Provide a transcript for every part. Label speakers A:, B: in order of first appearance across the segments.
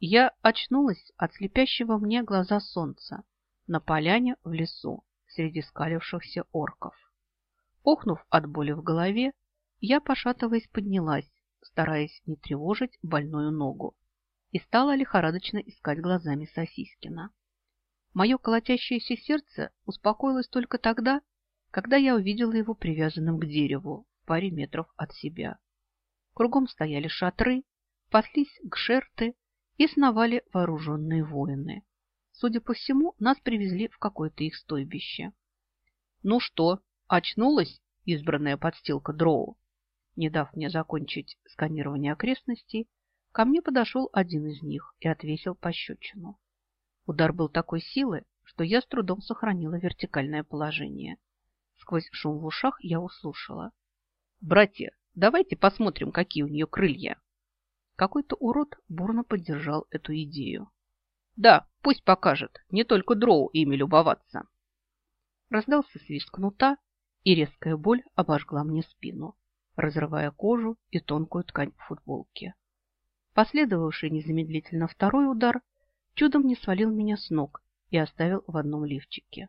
A: Я очнулась от слепящего мне глаза солнца на поляне в лесу среди скалившихся орков. Охнув от боли в голове, я, пошатываясь, поднялась, стараясь не тревожить больную ногу, и стала лихорадочно искать глазами Сосискина. Мое колотящееся сердце успокоилось только тогда, когда я увидела его привязанным к дереву в паре метров от себя. Кругом стояли шатры, паслись гшерты и сновали вооруженные воины. Судя по всему, нас привезли в какое-то их стойбище. «Ну что, очнулась избранная подстилка Дроу?» Не дав мне закончить сканирование окрестностей, ко мне подошел один из них и отвесил пощечину. Удар был такой силы, что я с трудом сохранила вертикальное положение. Сквозь шум в ушах я услышала. «Братья, давайте посмотрим, какие у нее крылья!» Какой-то урод бурно поддержал эту идею. «Да, пусть покажет, не только дроу ими любоваться!» Раздался свист кнута, и резкая боль обожгла мне спину, разрывая кожу и тонкую ткань футболки. Последовавший незамедлительно второй удар чудом не свалил меня с ног и оставил в одном лифчике.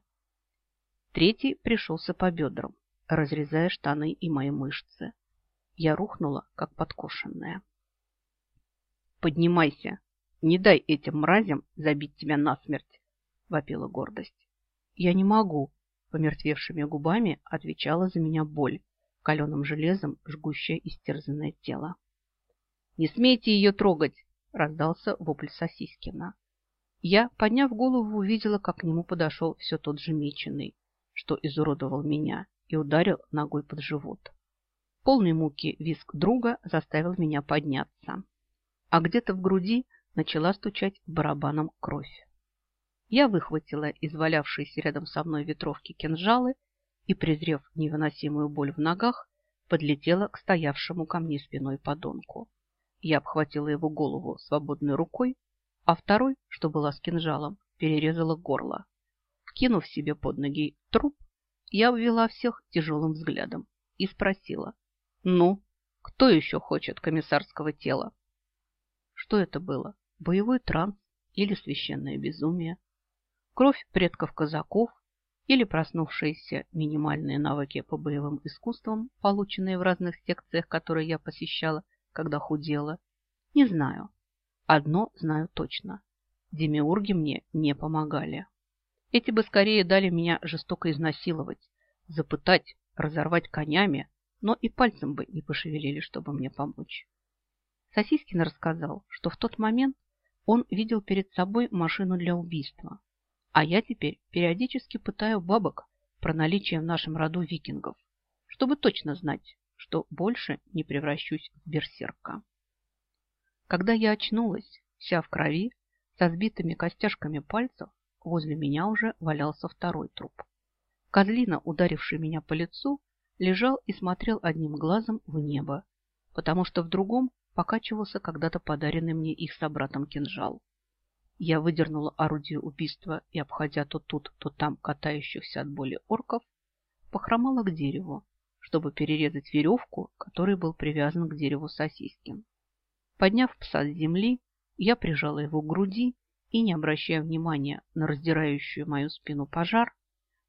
A: Третий пришелся по бедрам, разрезая штаны и мои мышцы. Я рухнула, как подкошенная. «Поднимайся! Не дай этим мразям забить тебя насмерть!» — вопила гордость. «Я не могу!» — помертвевшими губами отвечала за меня боль, каленым железом жгущее истерзанное тело. «Не смейте ее трогать!» — раздался вопль Сосискина. Я, подняв голову, увидела, как к нему подошел все тот же меченый, что изуродовал меня, и ударил ногой под живот. Полный муки виск друга заставил меня подняться, а где-то в груди начала стучать барабаном кровь. Я выхватила из валявшейся рядом со мной ветровки кинжалы и, презрев невыносимую боль в ногах, подлетела к стоявшему ко мне спиной подонку. Я обхватила его голову свободной рукой а второй, что была с кинжалом, перерезала горло. Кинув себе под ноги труп, я обвела всех тяжелым взглядом и спросила, «Ну, кто еще хочет комиссарского тела?» Что это было? Боевой транс или священное безумие? Кровь предков казаков или проснувшиеся минимальные навыки по боевым искусствам, полученные в разных секциях, которые я посещала, когда худела? Не знаю. Одно знаю точно. Демиурги мне не помогали. Эти бы скорее дали меня жестоко изнасиловать, запытать, разорвать конями, но и пальцем бы не пошевелили, чтобы мне помочь. Сосискин рассказал, что в тот момент он видел перед собой машину для убийства, а я теперь периодически пытаю бабок про наличие в нашем роду викингов, чтобы точно знать, что больше не превращусь в берсерка. Когда я очнулась, вся в крови, со сбитыми костяшками пальцев, возле меня уже валялся второй труп. Козлина, ударивший меня по лицу, лежал и смотрел одним глазом в небо, потому что в другом покачивался когда-то подаренный мне их собратом кинжал. Я выдернула орудие убийства и, обходя то тут, то там катающихся от боли орков, похромала к дереву, чтобы перерезать веревку, которой был привязан к дереву сосискин. Подняв пса с земли, я прижала его к груди и, не обращая внимания на раздирающую мою спину пожар,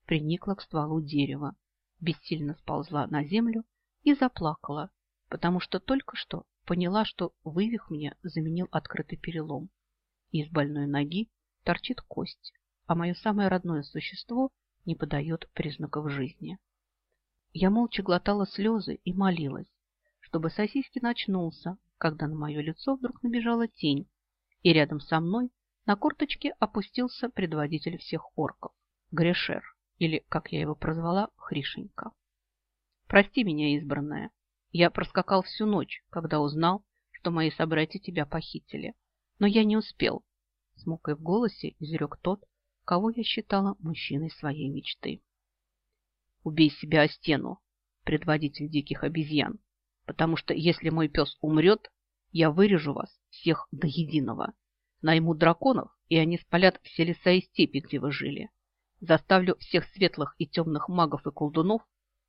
A: приникла к стволу дерева, бессильно сползла на землю и заплакала, потому что только что поняла, что вывих мне заменил открытый перелом. Из больной ноги торчит кость, а мое самое родное существо не подает признаков жизни. Я молча глотала слезы и молилась, чтобы сосиски начнулся, когда на мое лицо вдруг набежала тень, и рядом со мной на корточке опустился предводитель всех орков, Грешер, или, как я его прозвала, Хришенька. Прости меня, избранная. Я проскакал всю ночь, когда узнал, что мои собратья тебя похитили. Но я не успел. С мукой в голосе изрек тот, кого я считала мужчиной своей мечты. Убей себя о стену, предводитель диких обезьян, потому что если мой пес умрет, я вырежу вас всех до единого. Найму драконов, и они спалят все леса и степи, где вы жили. Заставлю всех светлых и темных магов и колдунов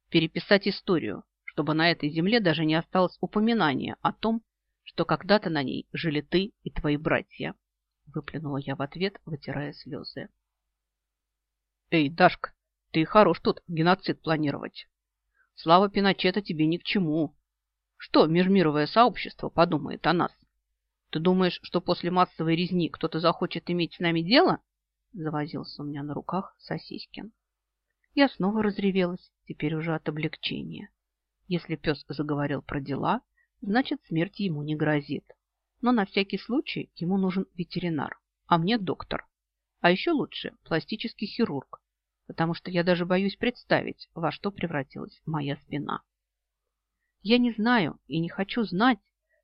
A: переписать историю, чтобы на этой земле даже не осталось упоминания о том, что когда-то на ней жили ты и твои братья. выплюнула я в ответ, вытирая слезы. Эй, Дашка, ты хорош тут геноцид планировать. Слава Пиночета тебе ни к чему. Что межмировое сообщество подумает о нас? Ты думаешь, что после массовой резни кто-то захочет иметь с нами дело? Завозился у меня на руках Сосискин. Я снова разревелась, теперь уже от облегчения. Если пес заговорил про дела, значит, смерть ему не грозит. Но на всякий случай ему нужен ветеринар, а мне доктор. А еще лучше пластический хирург, потому что я даже боюсь представить, во что превратилась моя спина. Я не знаю и не хочу знать,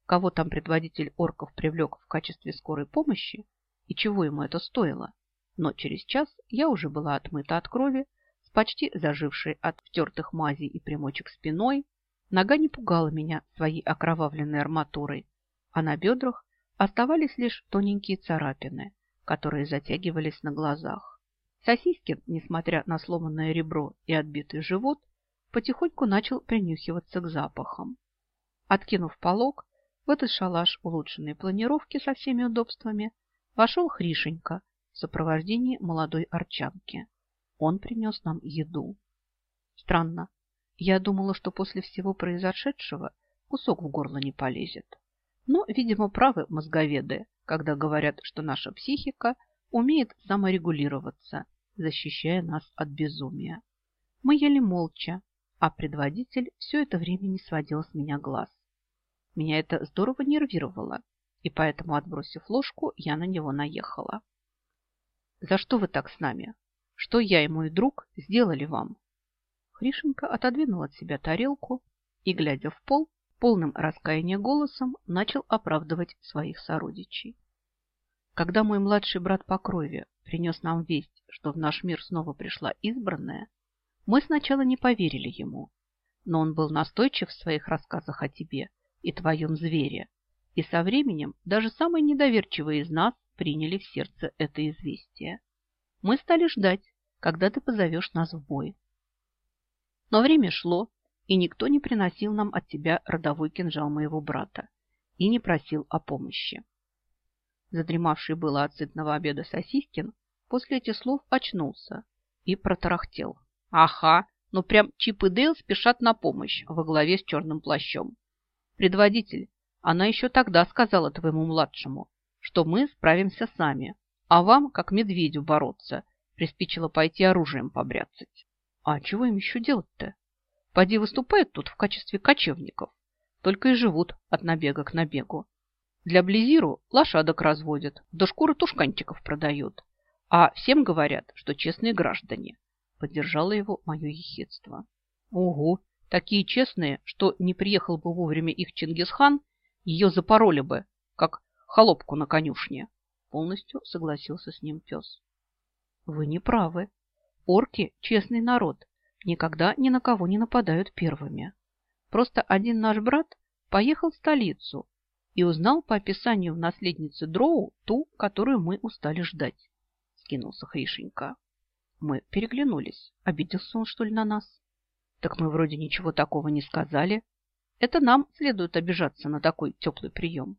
A: кого там предводитель орков привлек в качестве скорой помощи и чего ему это стоило. Но через час я уже была отмыта от крови, с почти зажившей от втертых мазей и примочек спиной. Нога не пугала меня своей окровавленной арматурой, а на бедрах оставались лишь тоненькие царапины, которые затягивались на глазах. Сосискин, несмотря на сломанное ребро и отбитый живот, потихоньку начал принюхиваться к запахам. Откинув полог, в этот шалаш улучшенной планировки со всеми удобствами вошел Хришенька в сопровождении молодой арчанки. Он принес нам еду. Странно. Я думала, что после всего произошедшего кусок в горло не полезет. Но, видимо, правы мозговеды, когда говорят, что наша психика умеет саморегулироваться, защищая нас от безумия. Мы ели молча, а предводитель все это время не сводил с меня глаз. Меня это здорово нервировало, и поэтому, отбросив ложку, я на него наехала. «За что вы так с нами? Что я и мой друг сделали вам?» Хришенко отодвинул от себя тарелку и, глядя в пол, полным раскаяния голосом начал оправдывать своих сородичей. Когда мой младший брат по крови принес нам весть, что в наш мир снова пришла избранная, мы сначала не поверили ему, но он был настойчив в своих рассказах о тебе и твоем звере, и со временем даже самые недоверчивые из нас приняли в сердце это известие. Мы стали ждать, когда ты позовешь нас в бой. Но время шло, и никто не приносил нам от тебя родовой кинжал моего брата и не просил о помощи. Задремавший было от сытного обеда Сосискин после этих слов очнулся и протарахтел. Ага, ну прям Чип и Дейл спешат на помощь во главе с черным плащом. Предводитель, она еще тогда сказала твоему младшему, что мы справимся сами, а вам, как медведю, бороться, приспичило пойти оружием побряцать. А чего им еще делать-то? Поди выступают тут в качестве кочевников, только и живут от набега к набегу. Для Близиру лошадок разводят, до шкуры тушканчиков продают, а всем говорят, что честные граждане. Поддержало его мое ехидство. Ого, Такие честные, что не приехал бы вовремя их Чингисхан, ее запороли бы, как холопку на конюшне. Полностью согласился с ним пес. Вы не правы. Орки – честный народ, никогда ни на кого не нападают первыми. Просто один наш брат поехал в столицу и узнал по описанию в наследнице Дроу ту, которую мы устали ждать. Скинулся Хришенька. Мы переглянулись. Обиделся он, что ли, на нас? Так мы вроде ничего такого не сказали. Это нам следует обижаться на такой теплый прием.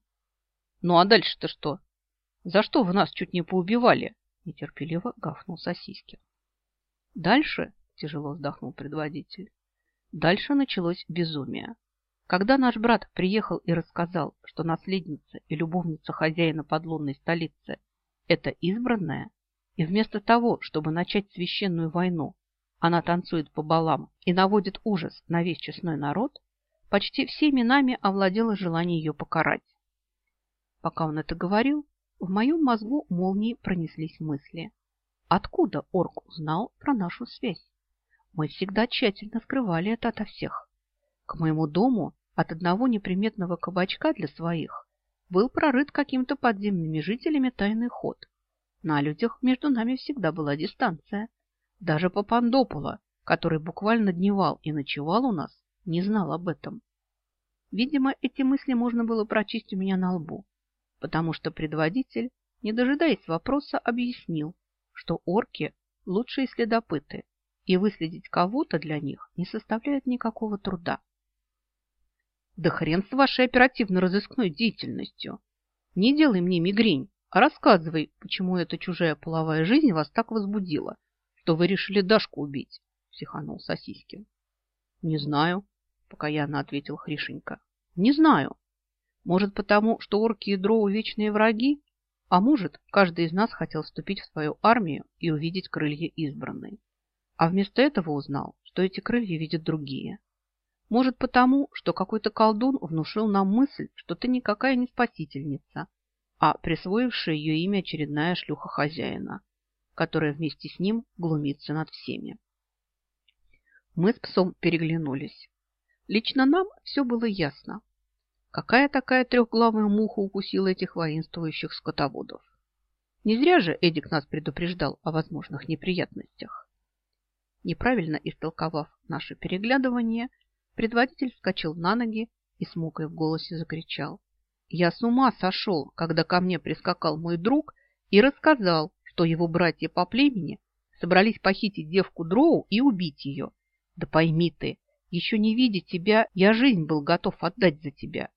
A: Ну а дальше-то что? За что вы нас чуть не поубивали? Нетерпеливо гафнул Сосискин. Дальше, тяжело вздохнул предводитель, дальше началось безумие. Когда наш брат приехал и рассказал, что наследница и любовница хозяина подлунной столицы – это избранная, и вместо того, чтобы начать священную войну, она танцует по балам и наводит ужас на весь честной народ, почти всеми нами овладело желание ее покарать. Пока он это говорил, в моем мозгу молнией пронеслись мысли. Откуда орк узнал про нашу связь? Мы всегда тщательно скрывали это ото всех. К моему дому от одного неприметного кабачка для своих был прорыт каким-то подземными жителями тайный ход. На людях между нами всегда была дистанция. Даже Папандопола, который буквально дневал и ночевал у нас, не знал об этом. Видимо, эти мысли можно было прочесть у меня на лбу, потому что предводитель, не дожидаясь вопроса, объяснил, что орки – лучшие следопыты, и выследить кого-то для них не составляет никакого труда. Да хрен с вашей оперативно-розыскной деятельностью. Не делай мне мигрень, рассказывай, почему эта чужая половая жизнь вас так возбудила, что вы решили Дашку убить, психанул Сосискин. Не знаю, покаянно ответил Хришенька. Не знаю. Может, потому, что орки и дроу вечные враги? А может, каждый из нас хотел вступить в свою армию и увидеть крылья избранной. А вместо этого узнал, что эти крылья видят другие. Может, потому, что какой-то колдун внушил нам мысль, что ты никакая не спасительница, а присвоившая ее имя очередная шлюха хозяина, которая вместе с ним глумится над всеми. Мы с псом переглянулись. Лично нам все было ясно. Какая такая трехглавая муха укусила этих воинствующих скотоводов? Не зря же Эдик нас предупреждал о возможных неприятностях. Неправильно истолковав наше переглядывание, предводитель вскочил на ноги и с мукой в голосе закричал. Я с ума сошел, когда ко мне прискакал мой друг и рассказал, что его братья по племени собрались похитить девку Дроу и убить ее. Да пойми ты, еще не видя тебя, я жизнь был готов отдать за тебя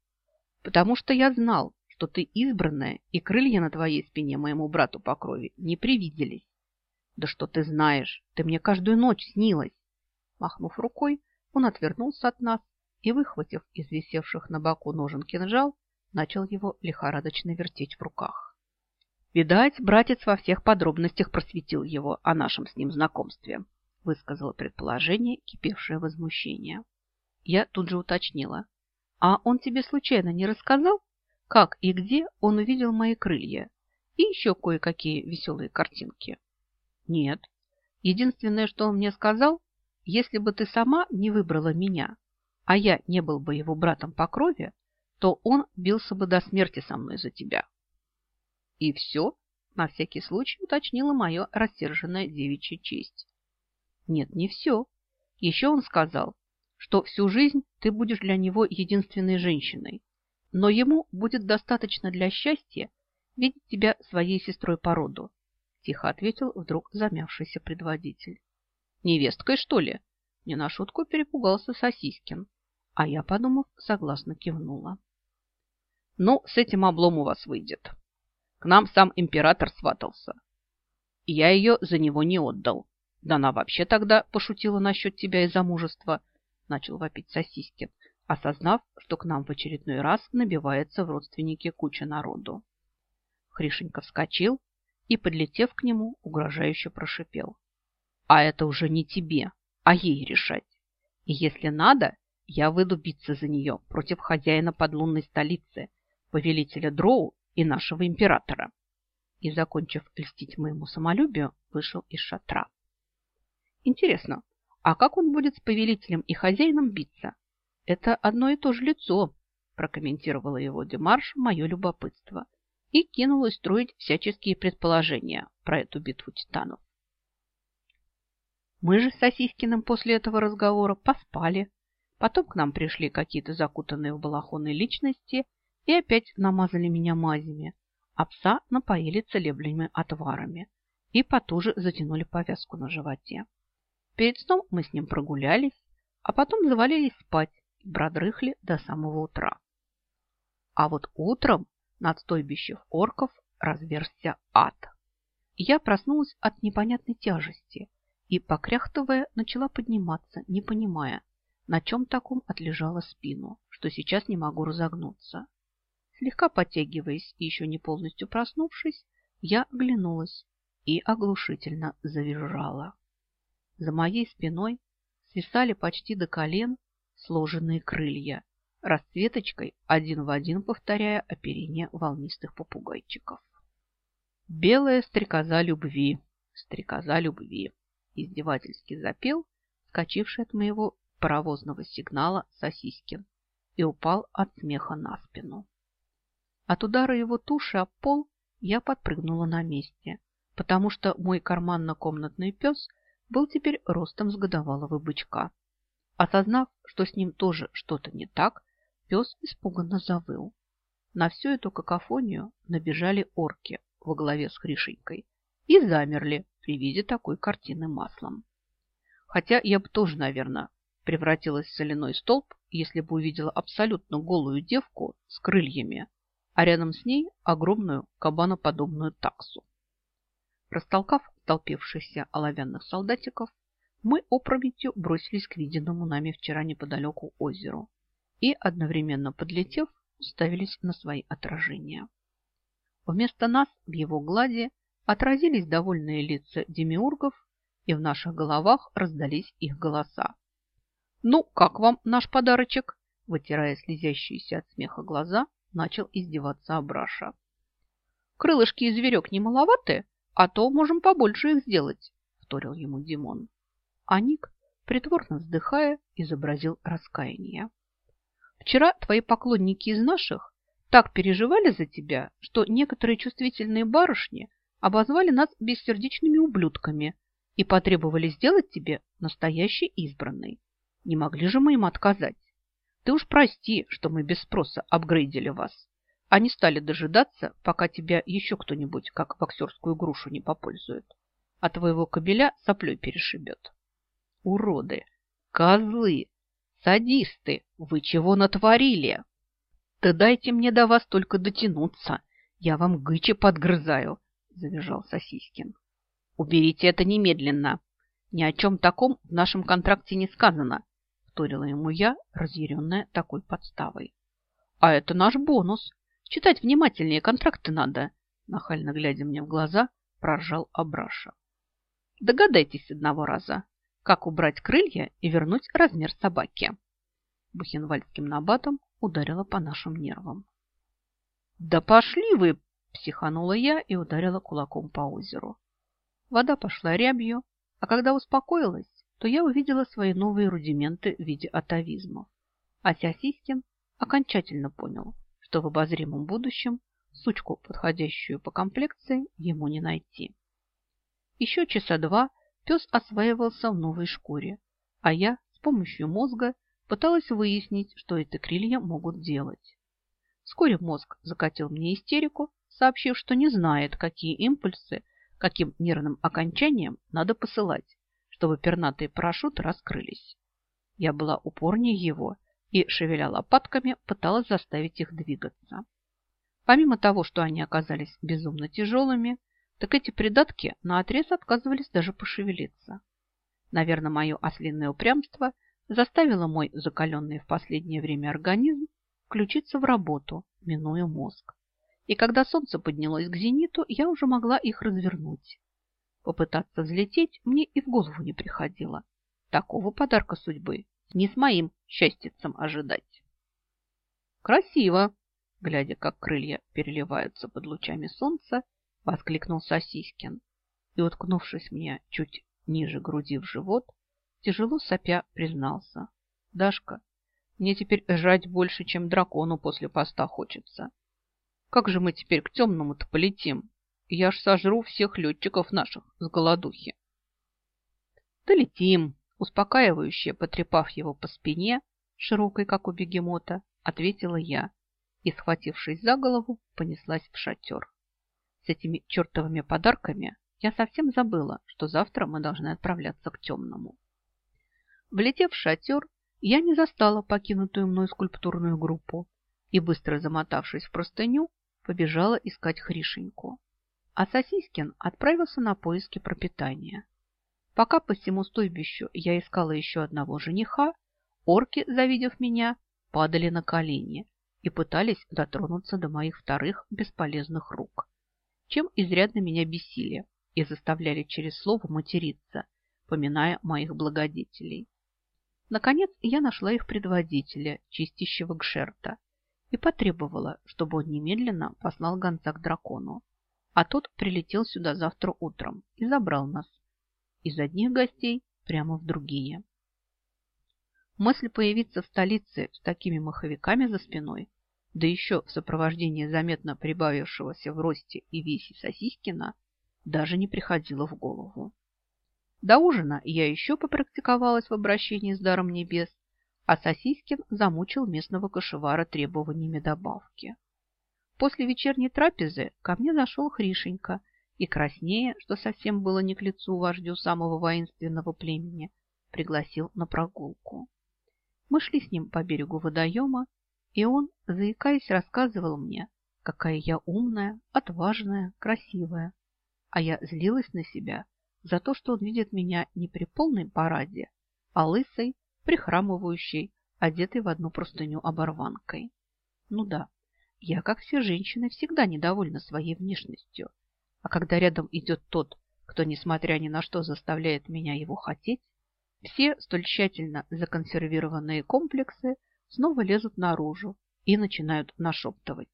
A: потому что я знал, что ты избранная, и крылья на твоей спине моему брату по крови не привиделись. Да что ты знаешь, ты мне каждую ночь снилась. Махнув рукой, он отвернулся от нас и, выхватив из висевших на боку ножен кинжал, начал его лихорадочно вертеть в руках. Видать, братец во всех подробностях просветил его о нашем с ним знакомстве, высказала предположение, кипевшее возмущение. Я тут же уточнила. А он тебе случайно не рассказал, как и где он увидел мои крылья и еще кое-какие веселые картинки? Нет. Единственное, что он мне сказал, если бы ты сама не выбрала меня, а я не был бы его братом по крови, то он бился бы до смерти со мной за тебя. И все, на всякий случай уточнила мое рассерженная девичья честь. Нет, не все. Еще он сказал, что всю жизнь ты будешь для него единственной женщиной, но ему будет достаточно для счастья видеть тебя своей сестрой по роду, тихо ответил вдруг замявшийся предводитель. Невесткой, что ли? Не на шутку перепугался Сосискин, а я, подумав, согласно кивнула. Ну, с этим облом у вас выйдет. К нам сам император сватался. Я ее за него не отдал. Да она вообще тогда пошутила насчет тебя и замужества, начал вопить Сосискин, осознав, что к нам в очередной раз набивается в родственники куча народу. Хришенька вскочил и, подлетев к нему, угрожающе прошипел. А это уже не тебе, а ей решать. И если надо, я выйду биться за нее против хозяина подлунной столицы, повелителя Дроу и нашего императора. И, закончив льстить моему самолюбию, вышел из шатра. Интересно, а как он будет с повелителем и хозяином биться? Это одно и то же лицо, прокомментировала его Демарш мое любопытство и кинулась строить всяческие предположения про эту битву титанов. Мы же с Сосискиным после этого разговора поспали. Потом к нам пришли какие-то закутанные в балахоны личности и опять намазали меня мазями, а пса напоили целебными отварами и потуже затянули повязку на животе. Перед сном мы с ним прогулялись, а потом завалились спать и продрыхли до самого утра. А вот утром над стойбищем орков разверзся ад. я проснулась от непонятной тяжести и, покряхтывая, начала подниматься, не понимая, на чем таком отлежала спину, что сейчас не могу разогнуться. Слегка подтягиваясь и еще не полностью проснувшись, я оглянулась и оглушительно завизжала. За моей спиной свисали почти до колен сложенные крылья, расцветочкой один в один повторяя оперение волнистых попугайчиков. «Белая стрекоза любви, стрекоза любви!» издевательски запел, скачивший от моего паровозного сигнала Сосискин, и упал от смеха на спину. От удара его туши о пол я подпрыгнула на месте, потому что мой карманно-комнатный пес – был теперь ростом с годовалого бычка. Осознав, что с ним тоже что-то не так, пес испуганно завыл. На всю эту какофонию набежали орки во главе с Хришенькой и замерли при виде такой картины маслом. Хотя я бы тоже, наверное, превратилась в соляной столб, если бы увидела абсолютно голую девку с крыльями, а рядом с ней огромную кабаноподобную таксу. Растолкав толпившихся оловянных солдатиков, мы опрометью бросились к виденному нами вчера неподалеку озеру и, одновременно подлетев, уставились на свои отражения. Вместо нас в его глади отразились довольные лица демиургов, и в наших головах раздались их голоса. «Ну, как вам наш подарочек?» Вытирая слезящиеся от смеха глаза, начал издеваться Абраша. «Крылышки и зверек не маловаты, а то можем побольше их сделать», вторил ему Димон. А Ник, притворно вздыхая, изобразил раскаяние. «Вчера твои поклонники из наших так переживали за тебя, что некоторые чувствительные барышни обозвали нас бессердечными ублюдками и потребовали сделать тебе настоящий избранный. Не могли же мы им отказать. Ты уж прости, что мы без спроса апгрейдили вас. Они стали дожидаться, пока тебя еще кто-нибудь как боксерскую грушу не попользует, а твоего кобеля соплей перешибет. Уроды, козлы, садисты, вы чего натворили? Да дайте мне до вас только дотянуться, я вам гычи подгрызаю, завизжал Сосискин. Уберите это немедленно. Ни о чем таком в нашем контракте не сказано, вторила ему я, разъяренная такой подставой. А это наш бонус. Читать внимательнее контракты надо, нахально глядя мне в глаза, проржал Абраша. Догадайтесь одного раза, как убрать крылья и вернуть размер собаки. Бухенвальдским набатом ударила по нашим нервам. «Да пошли вы!» – психанула я и ударила кулаком по озеру. Вода пошла рябью, а когда успокоилась, то я увидела свои новые рудименты в виде атовизмов. А Сясискин окончательно понял, что в обозримом будущем сучку, подходящую по комплекции, ему не найти. Еще часа два пес осваивался в новой шкуре, а я с помощью мозга пыталась выяснить, что эти крылья могут делать. Вскоре мозг закатил мне истерику, сообщив, что не знает, какие импульсы, каким нервным окончанием надо посылать, чтобы пернатые парашюты раскрылись. Я была упорнее его и, шевеля лопатками, пыталась заставить их двигаться. Помимо того, что они оказались безумно тяжелыми, так эти придатки наотрез отказывались даже пошевелиться. Наверное, мое ослиное упрямство заставило мой закаленный в последнее время организм включиться в работу, минуя мозг. И когда солнце поднялось к зениту, я уже могла их развернуть. Попытаться взлететь мне и в голову не приходило. Такого подарка судьбы не с моим счастьицем ожидать. Красиво! Глядя, как крылья переливаются под лучами солнца, воскликнул Сосискин и, уткнувшись мне чуть ниже груди в живот, тяжело сопя признался. Дашка, мне теперь жрать больше, чем дракону после поста хочется. Как же мы теперь к темному-то полетим? Я ж сожру всех летчиков наших с голодухи. Долетим, успокаивающе потрепав его по спине, широкой, как у бегемота, ответила я и, схватившись за голову, понеслась в шатер. С этими чертовыми подарками я совсем забыла, что завтра мы должны отправляться к темному. Влетев в шатер, я не застала покинутую мной скульптурную группу и, быстро замотавшись в простыню, побежала искать Хришеньку а Сосискин отправился на поиски пропитания. Пока по всему стойбищу я искала еще одного жениха, орки, завидев меня, падали на колени и пытались дотронуться до моих вторых бесполезных рук, чем изрядно меня бесили и заставляли через слово материться, поминая моих благодетелей. Наконец я нашла их предводителя, чистящего Гшерта, и потребовала, чтобы он немедленно послал гонца к дракону а тот прилетел сюда завтра утром и забрал нас из одних гостей прямо в другие. Мысль появиться в столице с такими маховиками за спиной, да еще в сопровождении заметно прибавившегося в росте и весе Сосискина, даже не приходила в голову. До ужина я еще попрактиковалась в обращении с даром небес, а Сосискин замучил местного кошевара требованиями добавки. После вечерней трапезы ко мне зашел Хришенька и краснее, что совсем было не к лицу вождю самого воинственного племени, пригласил на прогулку. Мы шли с ним по берегу водоема, и он, заикаясь, рассказывал мне, какая я умная, отважная, красивая. А я злилась на себя за то, что он видит меня не при полной параде, а лысой, прихрамывающей, одетой в одну простыню оборванкой. Ну да, я, как все женщины, всегда недовольна своей внешностью. А когда рядом идет тот, кто, несмотря ни на что, заставляет меня его хотеть, все столь тщательно законсервированные комплексы снова лезут наружу и начинают нашептывать.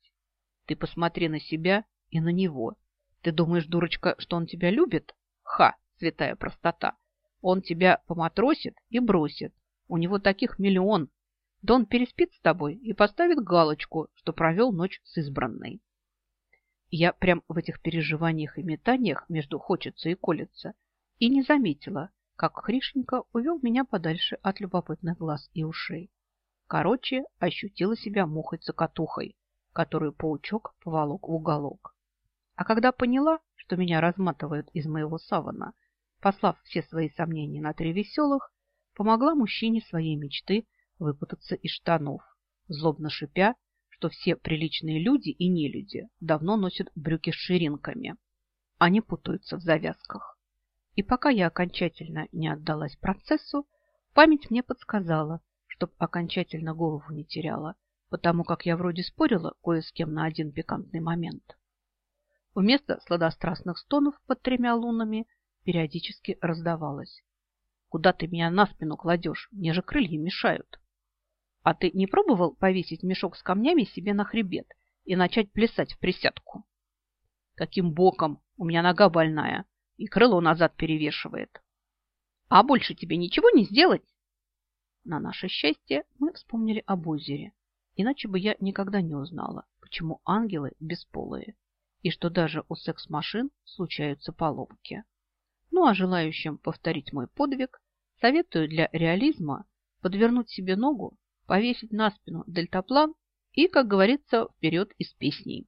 A: Ты посмотри на себя и на него. Ты думаешь, дурочка, что он тебя любит? Ха, святая простота. Он тебя поматросит и бросит. У него таких миллион. Да он переспит с тобой и поставит галочку, что провел ночь с избранной. Я прям в этих переживаниях и метаниях между хочется и колется и не заметила, как Хришенька увел меня подальше от любопытных глаз и ушей. Короче, ощутила себя мухой-цокотухой, которую паучок поволок в уголок. А когда поняла, что меня разматывают из моего савана, послав все свои сомнения на три веселых, помогла мужчине своей мечты выпутаться из штанов, злобно шипя, что все приличные люди и нелюди давно носят брюки с ширинками. Они путаются в завязках. И пока я окончательно не отдалась процессу, память мне подсказала, чтоб окончательно голову не теряла – потому как я вроде спорила кое с кем на один пикантный момент. Вместо сладострастных стонов под тремя лунами периодически раздавалось. «Куда ты меня на спину кладешь? Мне же крылья мешают». «А ты не пробовал повесить мешок с камнями себе на хребет и начать плясать в присядку?» «Каким боком? У меня нога больная, и крыло назад перевешивает». «А больше тебе ничего не сделать?» На наше счастье мы вспомнили об озере Иначе бы я никогда не узнала, почему ангелы бесполые, и что даже у секс-машин случаются поломки. Ну а желающим повторить мой подвиг, советую для реализма подвернуть себе ногу, повесить на спину дельтаплан и, как говорится, вперед из песней.